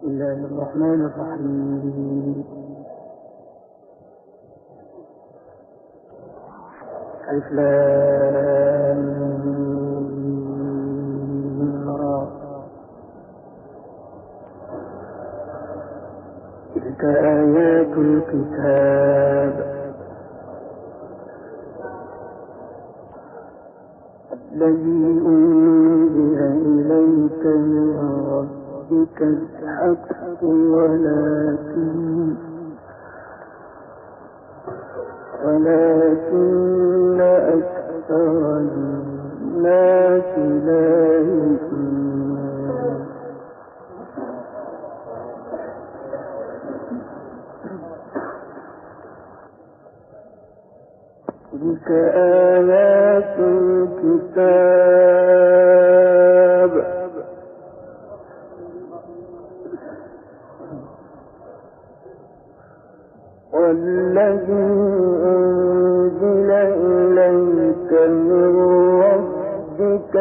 بسم الله الرحمن الرحيم. ألف تلك آيات الكتاب. الذي أنزل إليك من ربك ربك الحق ولكن ولكن أكثر الناس لا يؤمنون. تلك آيات الكتاب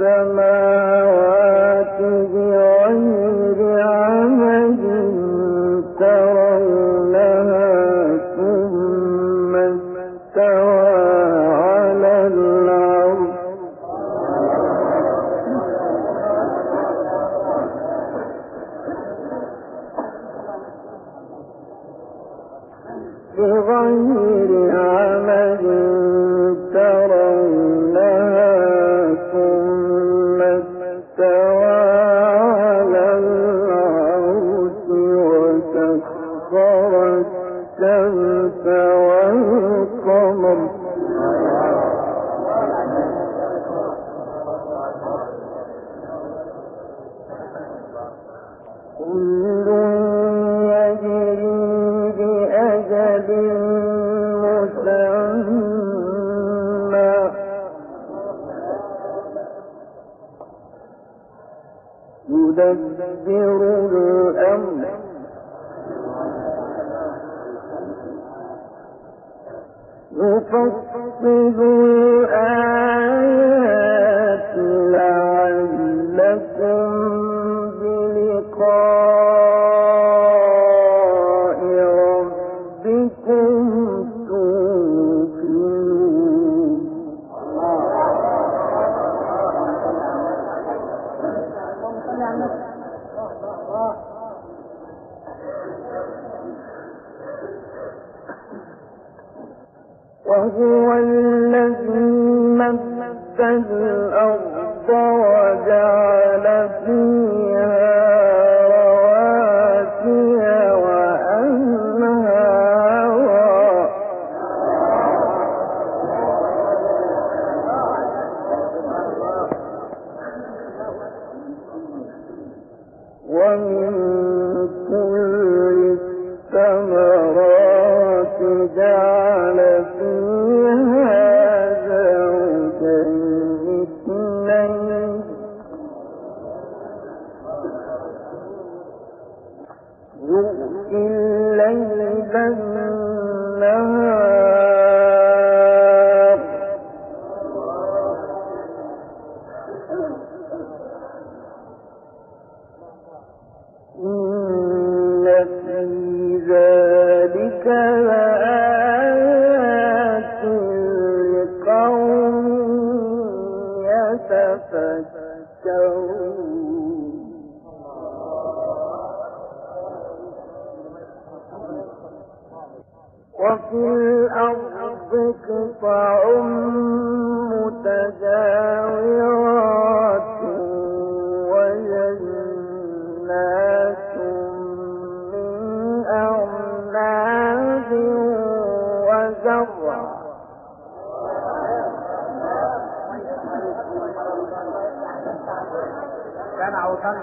السماوات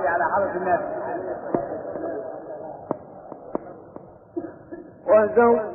يقضي على حرس الناس وزوج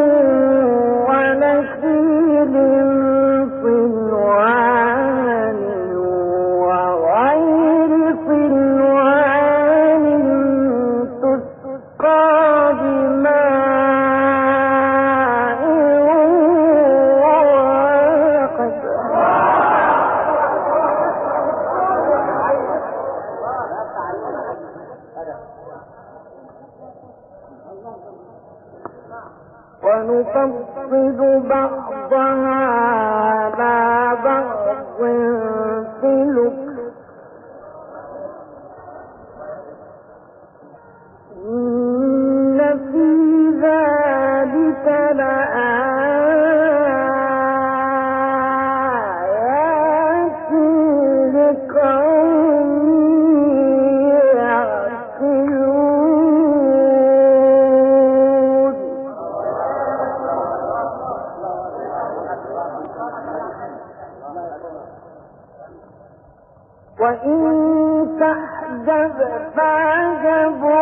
فاجبوا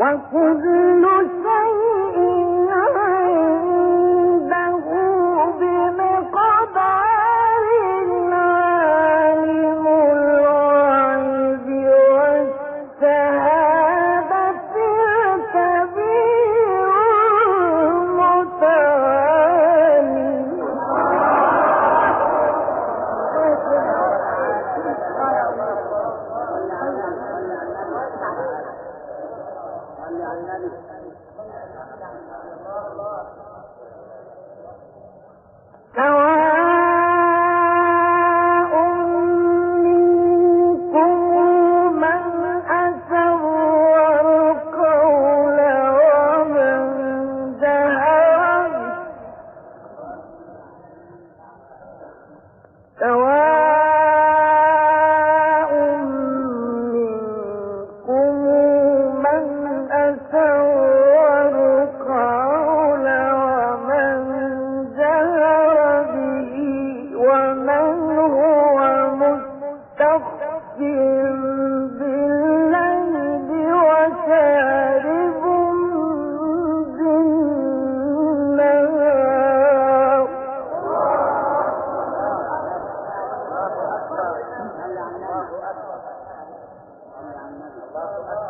وكل له معقبات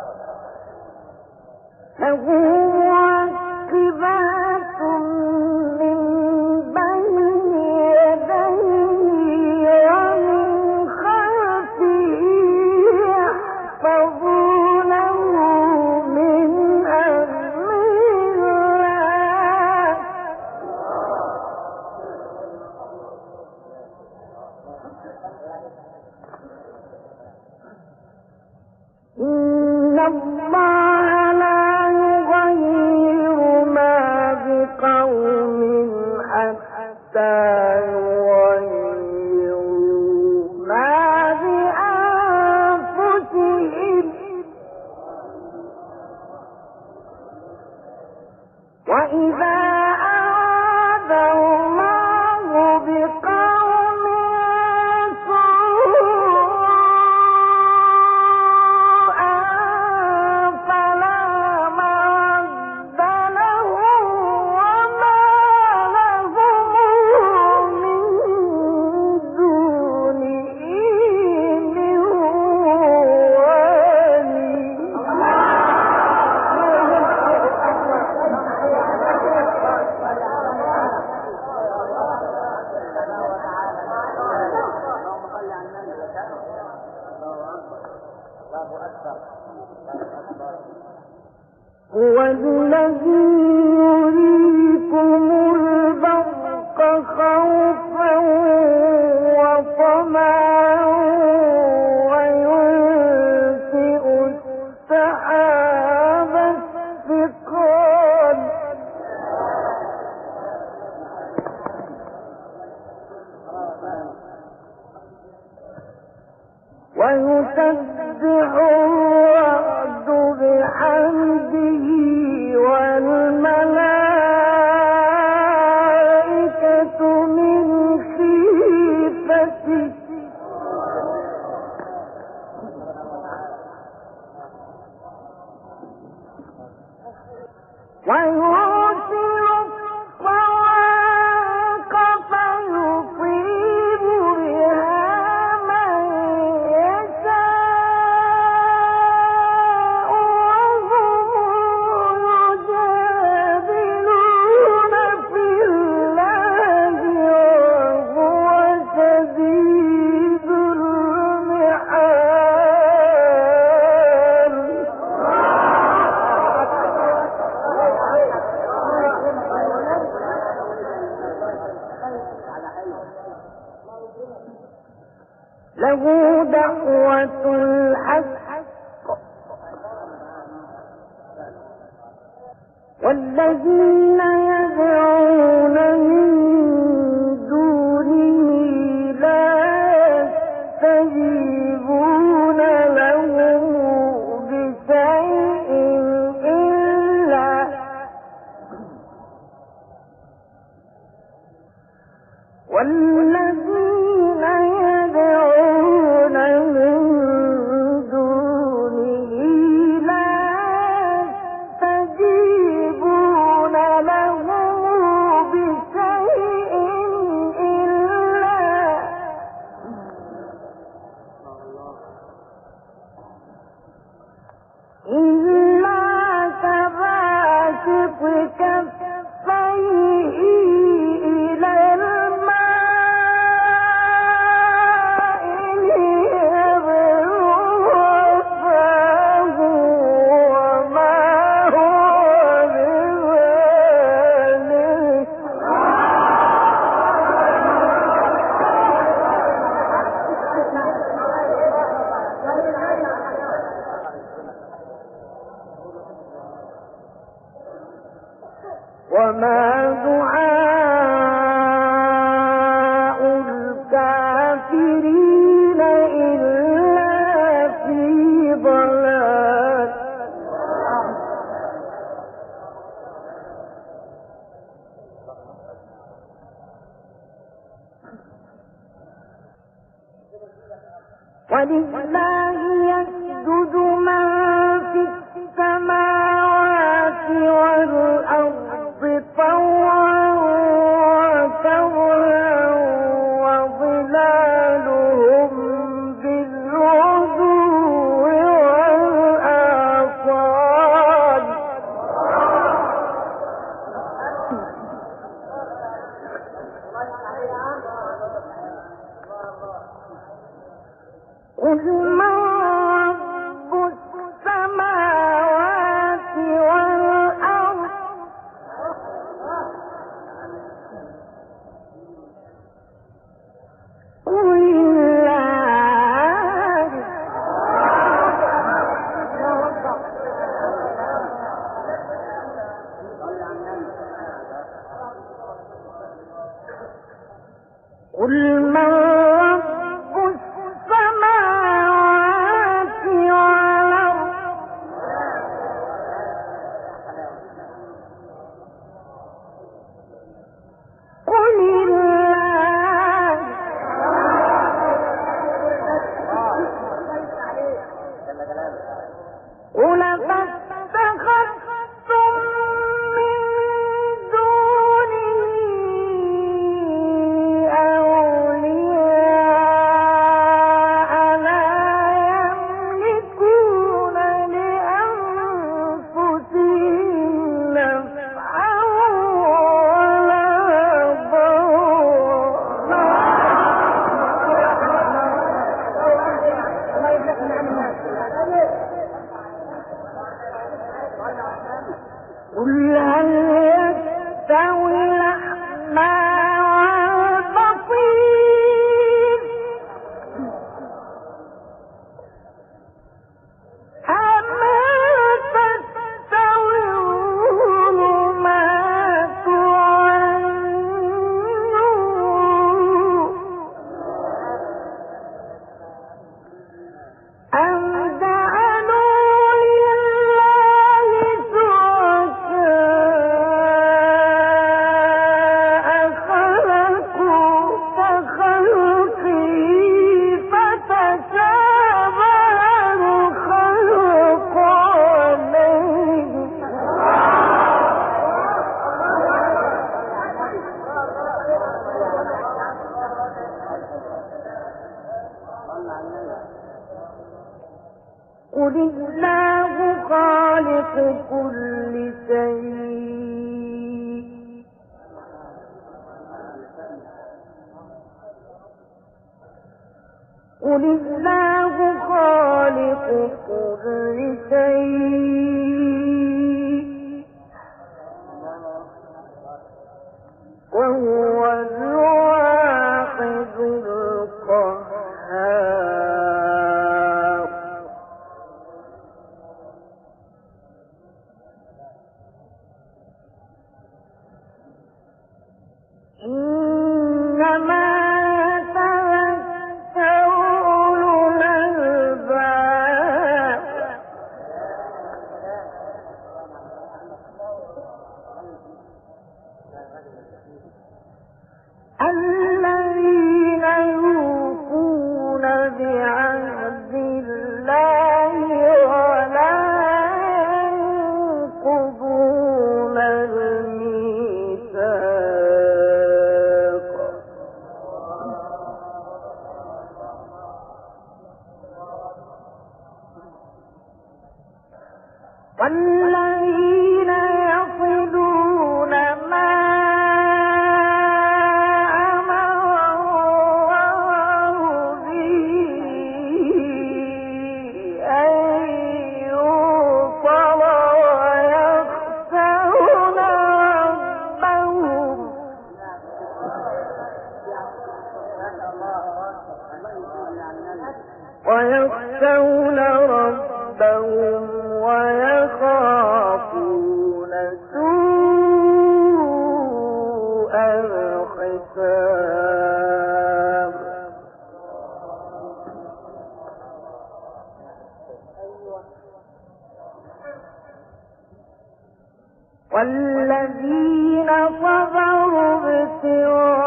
والذين صبروا ابتغاء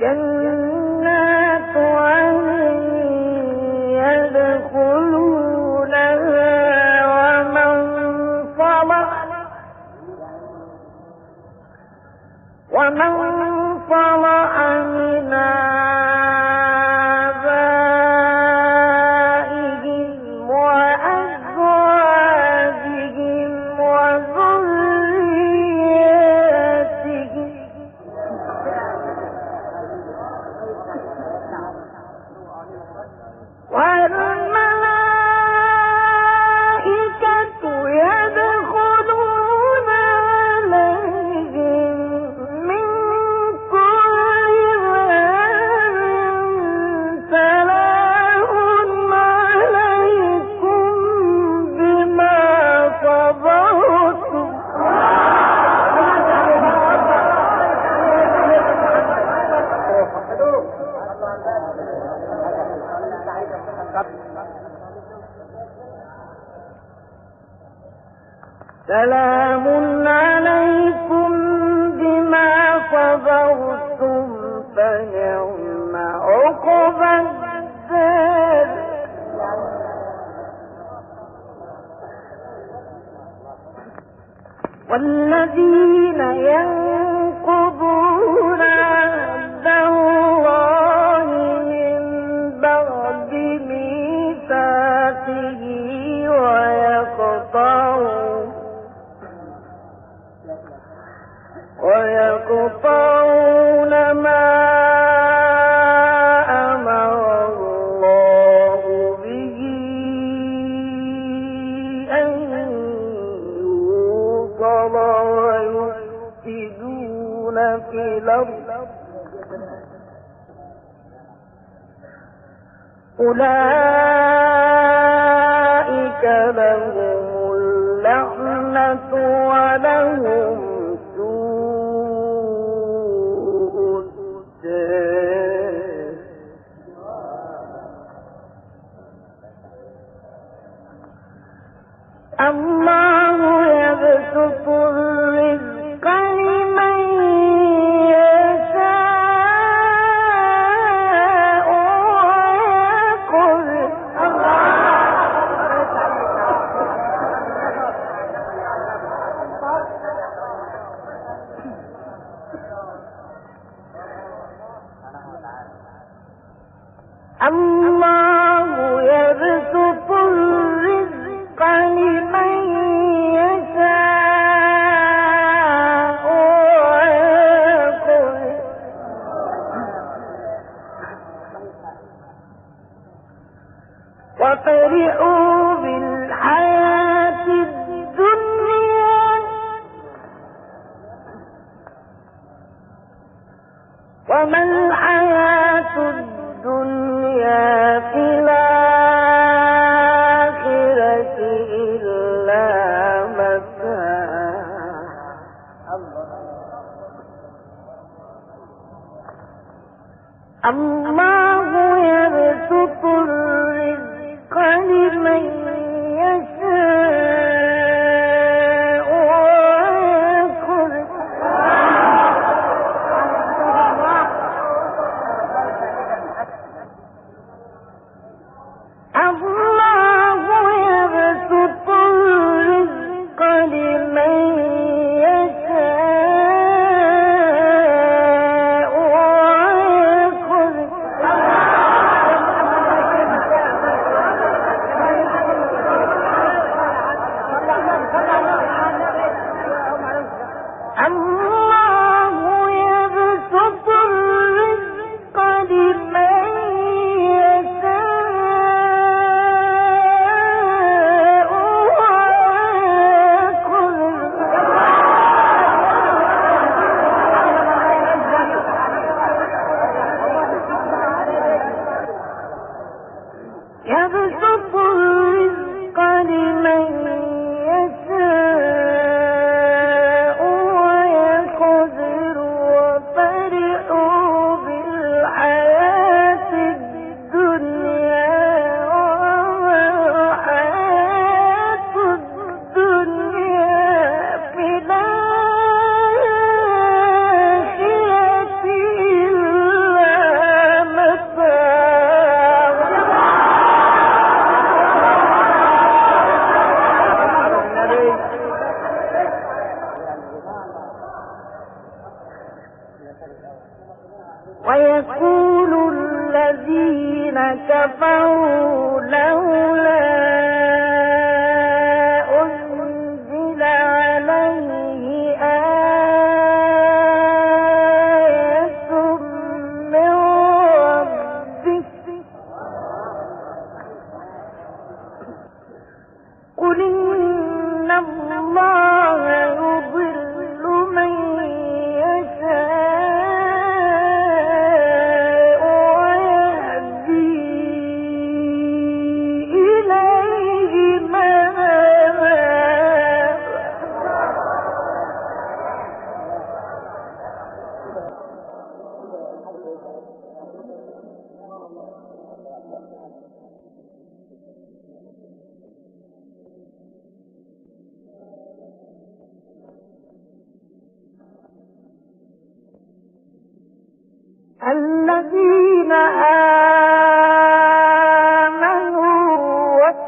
جنات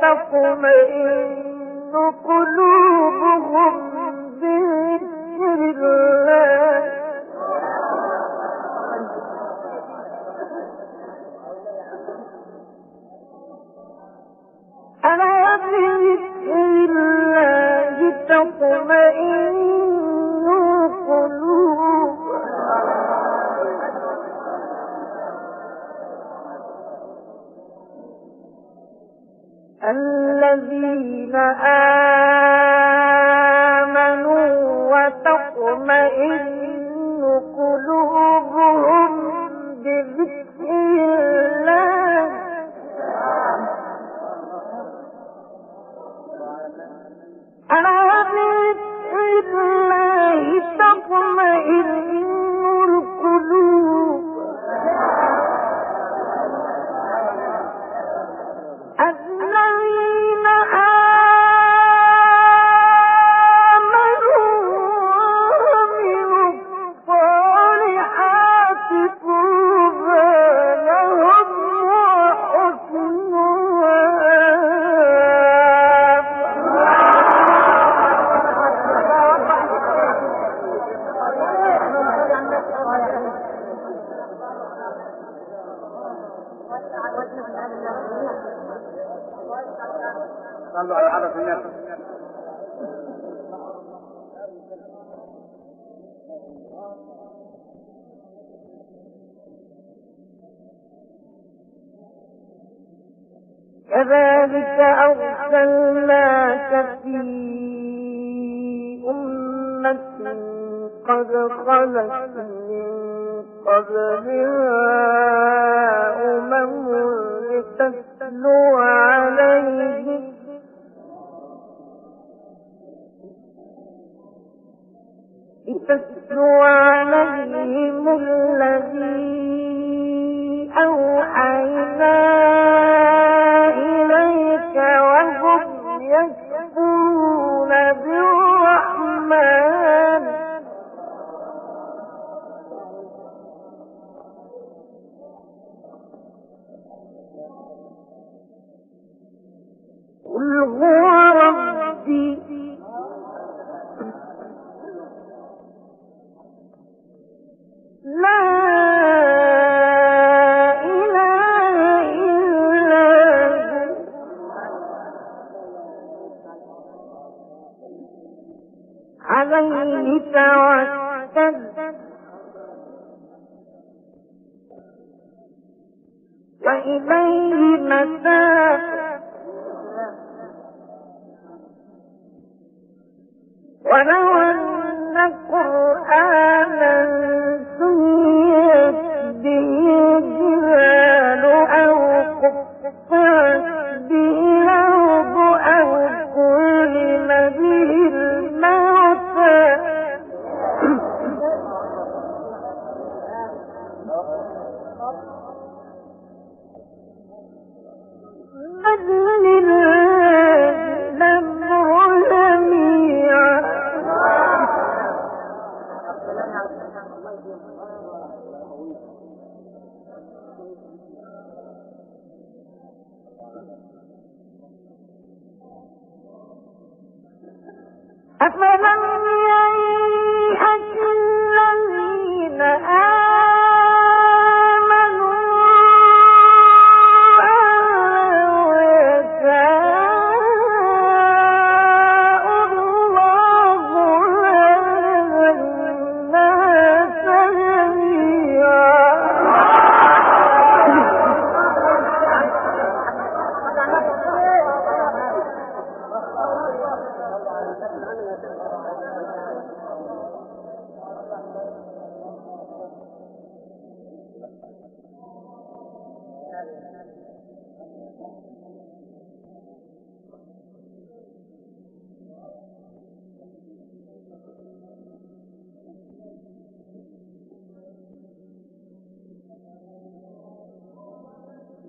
تطمئن قلوبهم بذكر الله ألا بذكر الله تطمئن الذين آمنوا وتطمئن قلوبهم وكذلك أرسلناك في أمة قد خلت من قبلها أمم لتتلو عليه لتتلو عليهم الذي أوحينا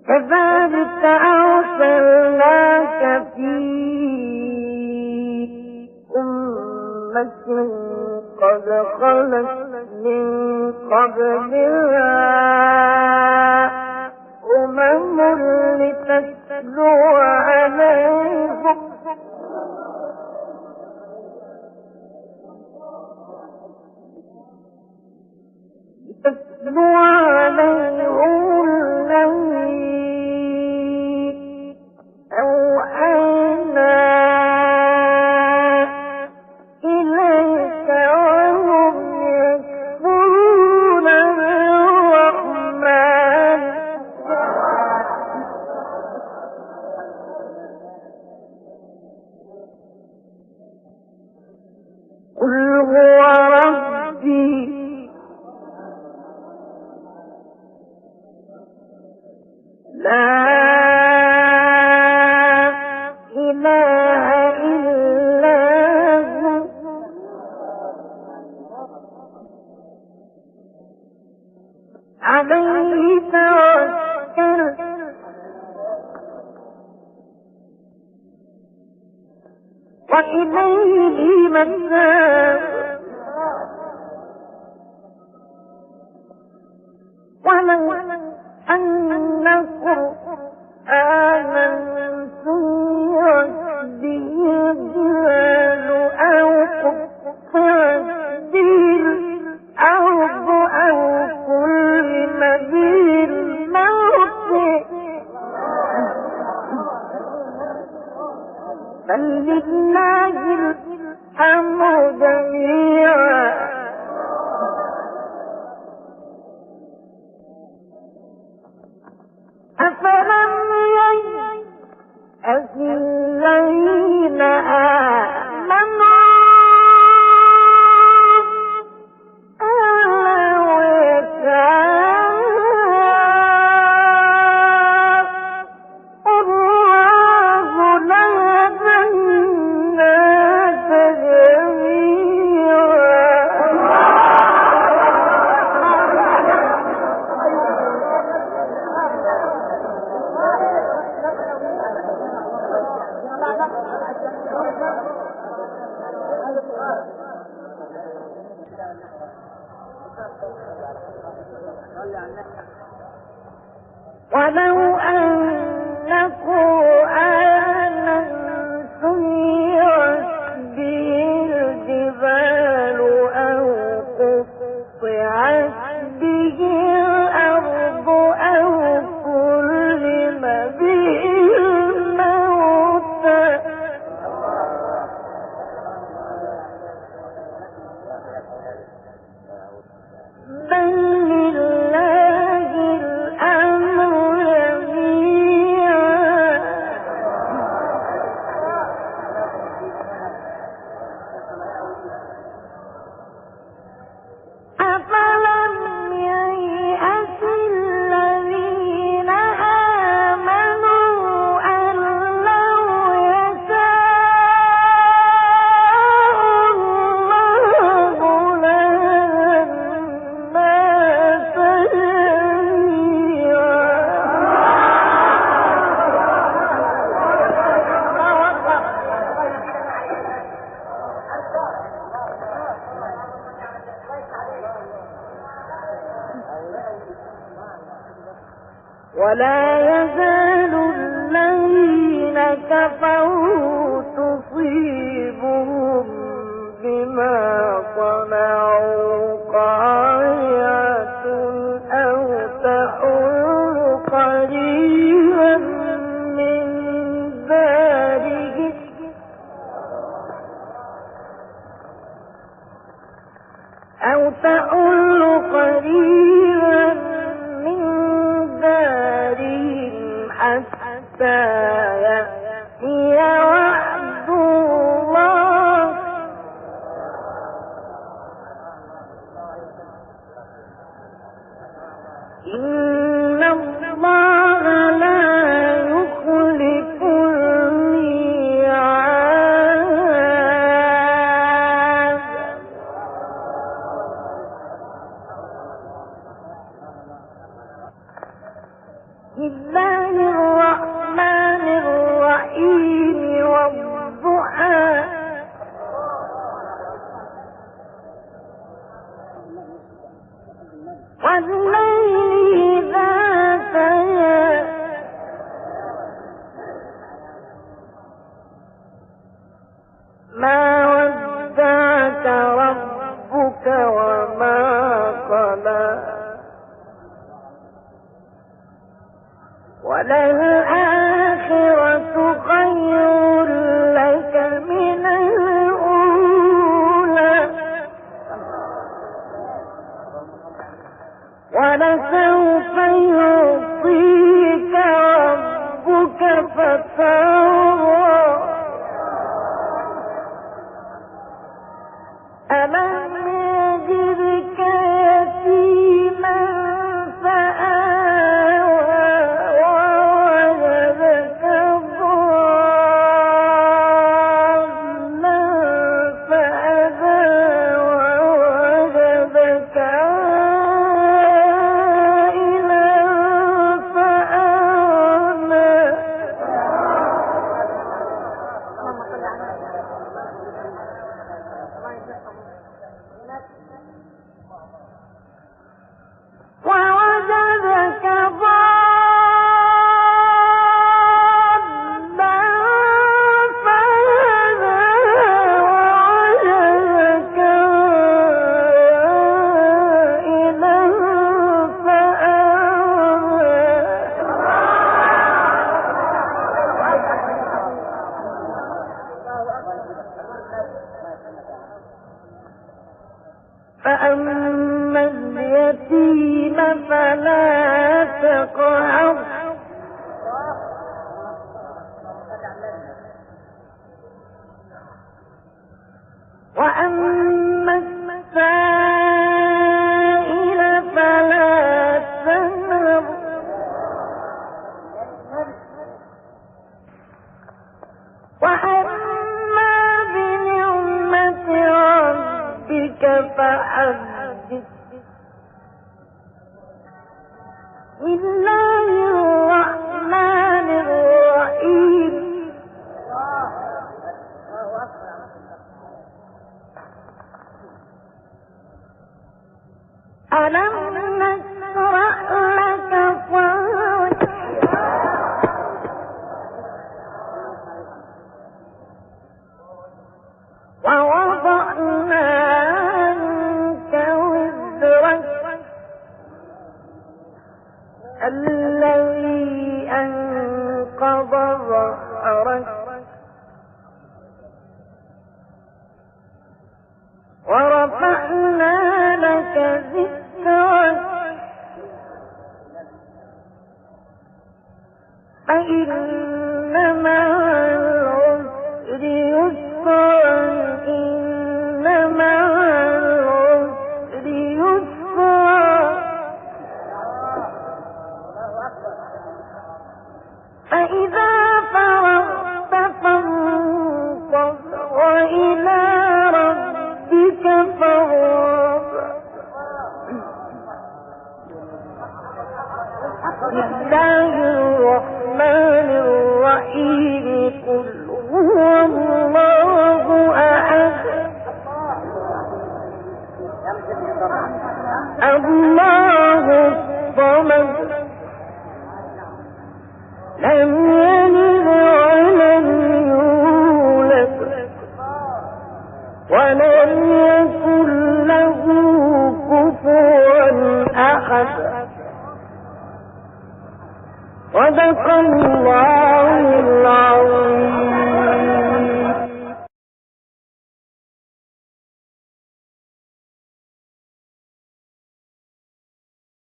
كذلك أرسلناك في أمة قد خلت من قبلها أمم لتتلو عليهم. تتلو